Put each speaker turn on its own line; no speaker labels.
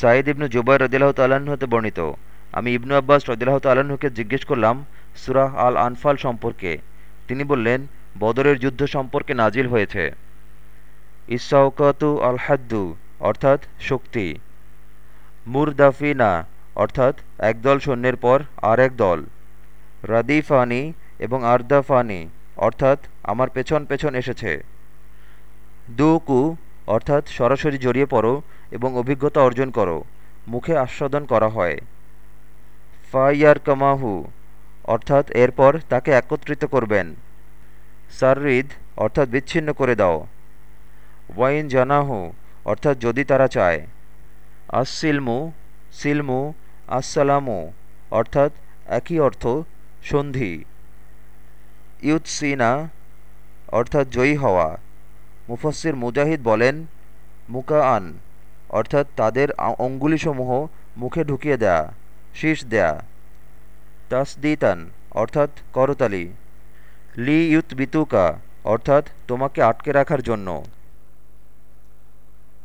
সাঈদ ইবনু জুবাই রদিল্লাহ হতে বর্ণিত। আমি ইবনু আব্বাস রদিল্লাহ তাল্লাহ্নকে জিজ্ঞেস করলাম সুরাহ আল আনফাল সম্পর্কে। তিনি বললেন, বদরের যুদ্ধ সম্পর্কে নাজিল হয়েছে। ইসাউকাতু আল হাদ্দু অর্থাৎ শক্তি। মুরদাফিনা, অর্থাৎ একদল সৈন্যের পর আর এক দল। রাদিফানি এবং আর্দাফানি, অর্থাৎ আমার পেছন পেছন এসেছে। দুকু, অর্থাৎ সরাসরি জড়িয়ে পড়ো এবং অভিজ্ঞতা অর্জন করো। মুখে আস্বাদন করা হয়। ফাইয়ার কামাহু অর্থাৎ এরপর তাকে একত্রিত করবেন। সাররিদ, অর্থাৎ বিচ্ছিন্ন করে দাও। ওয়াইন জানাহু অর্থাৎ যদি তারা চায়। আসসিলমু, সিলমু, আসসালামু, অর্থাৎ একই অর্থ, সন্ধি। ইউৎসিনা, অর্থাৎ জয়ী হওয়া। মুফাসির মুজাহিদ বলেন মুকা আন অর্থাৎ তাদের অঙ্গুলিসমূহ মুখে ঢুকিয়ে দেয়া, শীষ দেয়া। তাসদিতান, অর্থাৎ করতালি। লি ইউত বিতুকা অর্থাৎ তোমাকে আটকে রাখার জন্য।